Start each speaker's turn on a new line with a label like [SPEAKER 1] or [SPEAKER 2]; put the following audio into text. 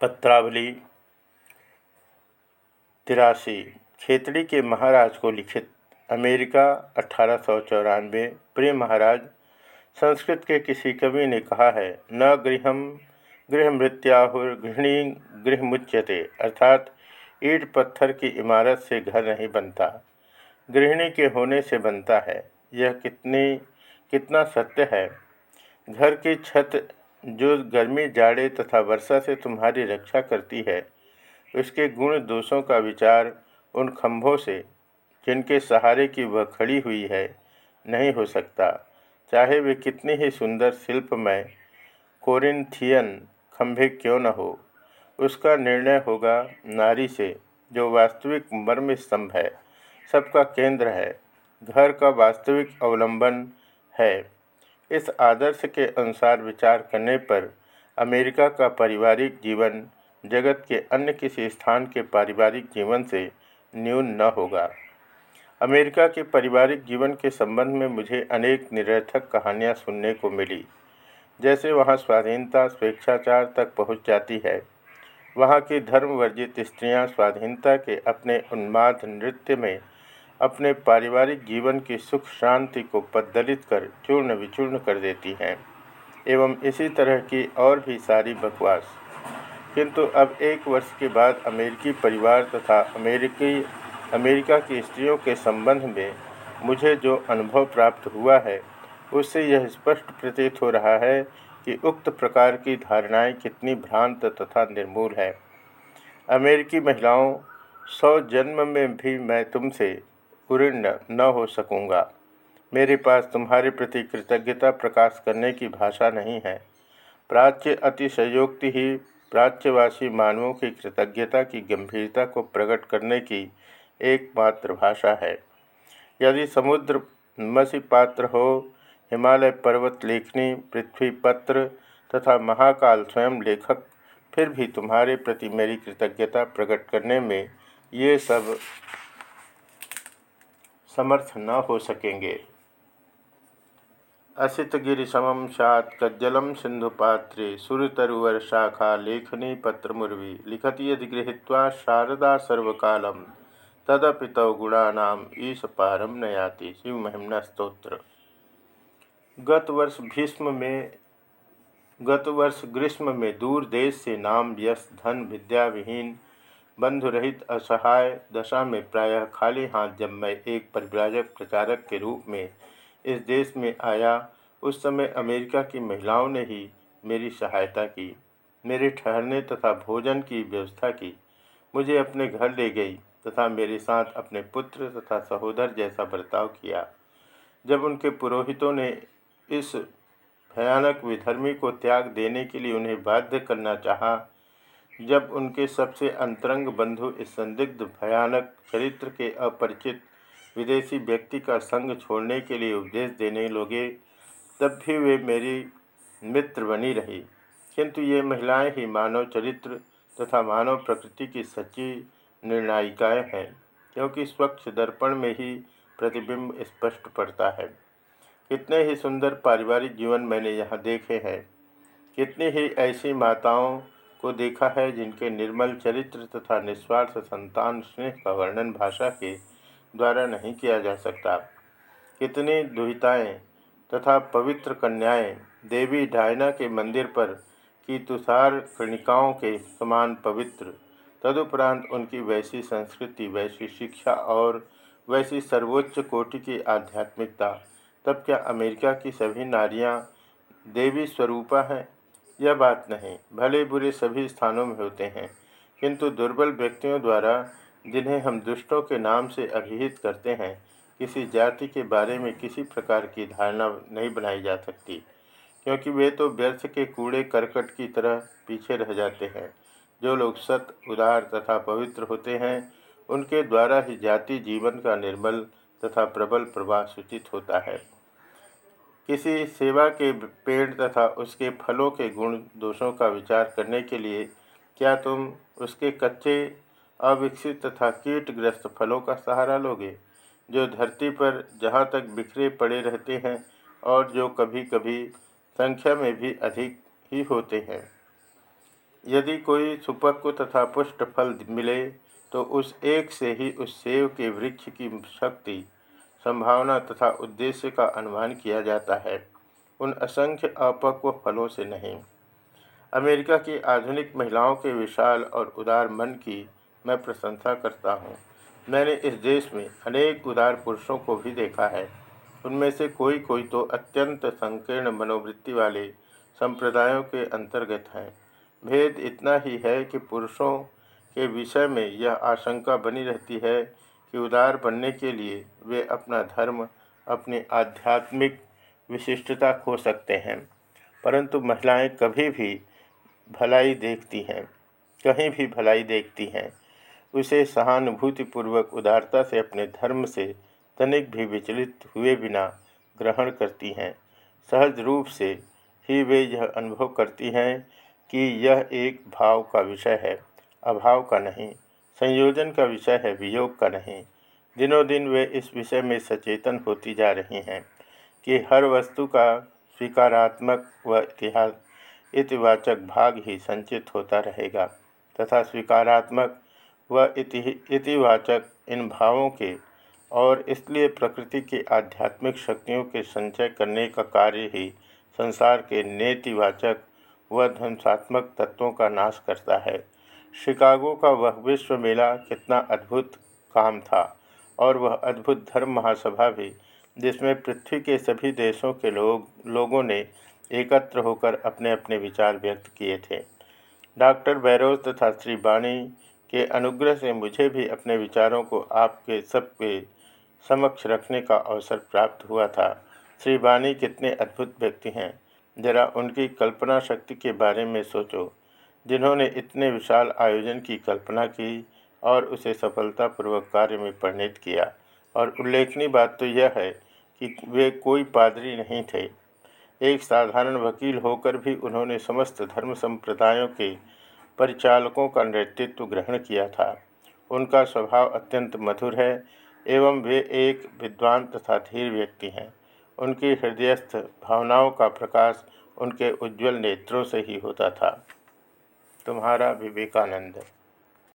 [SPEAKER 1] पत्रावली तिरासी। खेतड़ी के महाराज को लिखित अमेरिका अठारह सौ चौरानवे। प्रिय महाराज, संस्कृत के किसी कवि ने कहा है, न गृह गृह मृत्याहुर गृहिणी गृह मुच्यते। अर्थात, ईट पत्थर की इमारत से घर नहीं बनता। गृहिणी के होने से बनता है। यह कितनी, कितना सत्य है। घर की छत जो गर्मी, जाड़े तथा वर्षा से तुम्हारी रक्षा करती है, उसके गुण दोषों का विचार उन खंभों से, जिनके सहारे की वह खड़ी हुई है, नहीं हो सकता। चाहे वे कितनी ही सुंदर शिल्पमय कोरिंथियन खंभे क्यों न हो, उसका निर्णय होगा नारी से, जो वास्तविक मर्म स्तंभ है, सबका केंद्र है, घर का वास्तविक अवलंबन है। इस आदर्श के अनुसार विचार करने पर अमेरिका का पारिवारिक जीवन जगत के अन्य किसी स्थान के पारिवारिक जीवन से न्यून न होगा। अमेरिका के पारिवारिक जीवन के संबंध में मुझे अनेक निरर्थक कहानियाँ सुनने को मिली। जैसे वहाँ स्वाधीनता, स्वेच्छाचार तक पहुँच जाती है। वहाँ की धर्म वर्जित स्त्रियाँ स्वाधीनता के अपने उन्माद नृत्य में अपने पारिवारिक जीवन की सुख शांति को पद्दलित कर चूर्ण विचूर्ण कर देती हैं, एवं इसी तरह की और भी सारी बकवास। किंतु अब एक वर्ष के बाद अमेरिकी परिवार तथा अमेरिकी, अमेरिका की स्त्रियों के संबंध में मुझे जो अनुभव प्राप्त हुआ है, उससे यह स्पष्ट प्रतीत हो रहा है कि उक्त प्रकार की धारणाएँ कितनी भ्रांत तथा निर्मूल है। अमेरिकी महिलाओं, सौ जन्म में भी मैं तुमसे उऋण न हो सकूँगा। मेरे पास तुम्हारे प्रति कृतज्ञता प्रकाश करने की भाषा नहीं है। प्राच्य अतिशयोक्ति ही प्राच्यवासी मानवों की कृतज्ञता की गंभीरता को प्रकट करने की एकमात्र भाषा है। यदि समुद्र मसी पात्र हो, हिमालय पर्वत लेखनी, पृथ्वी पत्र तथा महाकाल स्वयं लेखक, फिर भी तुम्हारे प्रति मेरी कृतज्ञता प्रकट करने में ये सब समर्थ न हो सकेंगे। असितगिरिशमं स्यात् कज्जलं सिन्धुपात्रे सुरतरुवर शाखा लेखनी पत्रमुर्वी लिखति यदि गृहीत्वा शारदा सर्वकालं, तदपि तव गुणानाम ईश पारम नयाति। शिव महिमना स्त्रोत्र गत वर्ष भीष्म में गत वर्ष ग्रीष्म में दूर देश से नाम यश, धन, विद्या विहीन बंधुरहित असहाय दशा में प्रायः खाली हाथ जब मैं एक परिव्राजक प्रचारक के रूप में इस देश में आया, उस समय अमेरिका की महिलाओं ने ही मेरी सहायता की, मेरे ठहरने तथा भोजन की व्यवस्था की। मुझे अपने घर ले गई तथा मेरे साथ अपने पुत्र तथा सहोदर जैसा बर्ताव किया। जब उनके पुरोहितों ने इस भयानक विधर्मी को त्याग देने के लिए उन्हें बाध्य करना चाहा जब उनके सबसे अंतरंग बंधु इस संदिग्ध, भयानक चरित्र के अपरिचित विदेशी व्यक्ति का संग छोड़ने के लिए उपदेश देने लगे, तब भी वे मेरी मित्र बनी रही। किंतु ये महिलाएँ ही मानव चरित्र तथा मानव प्रकृति की सच्ची निर्णायिकाएँ हैं, क्योंकि स्वच्छ दर्पण में ही प्रतिबिंब स्पष्ट पड़ता है। कितने ही सुंदर पारिवारिक जीवन मैंने यहाँ देखे हैं, कितनी ही ऐसी माताओं को देखा है, जिनके निर्मल चरित्र तथा निस्वार्थ संतान स्नेह का वर्णन भाषा के द्वारा नहीं किया जा सकता। कितनी दुहिताएँ तथा पवित्र कन्याएँ देवी डायना के मंदिर पर की तुषार कणिकाओं के समान पवित्र, तदुपरांत उनकी वैसी संस्कृति, वैसी शिक्षा और वैसी सर्वोच्च कोटि की आध्यात्मिकता। तब क्या अमेरिका की सभी नारियाँ देवी स्वरूपा हैं? यह बात नहीं, भले बुरे सभी स्थानों में होते हैं, किंतु दुर्बल व्यक्तियों द्वारा जिन्हें हम दुष्टों के नाम से अभिहित करते हैं, किसी जाति के बारे में किसी प्रकार की धारणा नहीं बनाई जा सकती, क्योंकि वे तो व्यर्थ के कूड़े करकट की तरह पीछे रह जाते हैं। जो लोग सत, उदार तथा पवित्र होते हैं, उनके द्वारा ही जाति जीवन का निर्मल तथा प्रबल प्रवाह सूचित होता है। किसी सेवा के पेड़ तथा उसके फलों के गुण दोषों का विचार करने के लिए क्या तुम उसके कच्चे, अविकसित तथा कीटग्रस्त फलों का सहारा लोगे, जो धरती पर जहाँ तक बिखरे पड़े रहते हैं और जो कभी कभी संख्या में भी अधिक ही होते हैं? यदि कोई सुपक्व तथा पुष्ट फल मिले तो उस एक से ही उस सेव के वृक्ष की शक्ति संभावना तथा उद्देश्य का अनुमान किया जाता है। उन असंख्य अपक्व फलों से नहीं। अमेरिका की आधुनिक महिलाओं के विशाल और उदार मन की मैं प्रशंसा करता हूँ। मैंने इस देश में अनेक उदार पुरुषों को भी देखा है। उनमें से कोई कोई तो अत्यंत संकीर्ण मनोवृत्ति वाले संप्रदायों के अंतर्गत हैं। भेद इतना ही है कि पुरुषों के विषय में यह आशंका बनी रहती है कि उदार बनने के लिए वे अपना धर्म, अपनी आध्यात्मिक विशिष्टता खो सकते हैं। परंतु महिलाएँ कभी भी भलाई देखती हैं, कहीं भी भलाई देखती हैं। उसे सहानुभूतिपूर्वक उदारता से अपने धर्म से तनिक भी विचलित हुए बिना ग्रहण करती हैं। सहज रूप से ही वे यह अनुभव करती हैं कि यह एक भाव का विषय है, अभाव का नहीं। संयोजन का विषय है, वियोग का नहीं। दिनों दिन वे इस विषय में सचेतन होती जा रही हैं कि हर वस्तु का स्वीकारात्मक व इतिहास इतिवाचक भाग ही संचित होता रहेगा तथा स्वीकारात्मक व इतिवाचक इन भावों के और इसलिए प्रकृति की आध्यात्मिक शक्तियों के संचय करने का कार्य ही संसार के नेतिवाचक व ध्वंसात्मक तत्वों का नाश करता है। शिकागो का वह विश्व मेला कितना अद्भुत काम था, और वह अद्भुत धर्म महासभा भी, जिसमें पृथ्वी के सभी देशों के लोग, लोगों ने एकत्र होकर अपने अपने विचार व्यक्त किए थे। डॉक्टर बैरोज तथा श्री बाणी के अनुग्रह से मुझे भी अपने विचारों को आपके सबके समक्ष रखने का अवसर प्राप्त हुआ था। श्री बानी कितने अद्भुत व्यक्ति हैं। जरा उनकी कल्पना शक्ति के बारे में सोचो। जिन्होंने इतने विशाल आयोजन की कल्पना की और उसे सफलतापूर्वक कार्य में परिणित किया। और उल्लेखनीय बात तो यह है कि वे कोई पादरी नहीं थे। एक साधारण वकील होकर भी उन्होंने समस्त धर्म संप्रदायों के परिचालकों का नेतृत्व ग्रहण किया था। उनका स्वभाव अत्यंत मधुर है एवं वे एक विद्वान तथा धीर व्यक्ति हैं। उनकी हृदयस्थ भावनाओं का प्रकाश उनके उज्जवल नेत्रों से ही होता था। तुम्हारा विवेकानंद।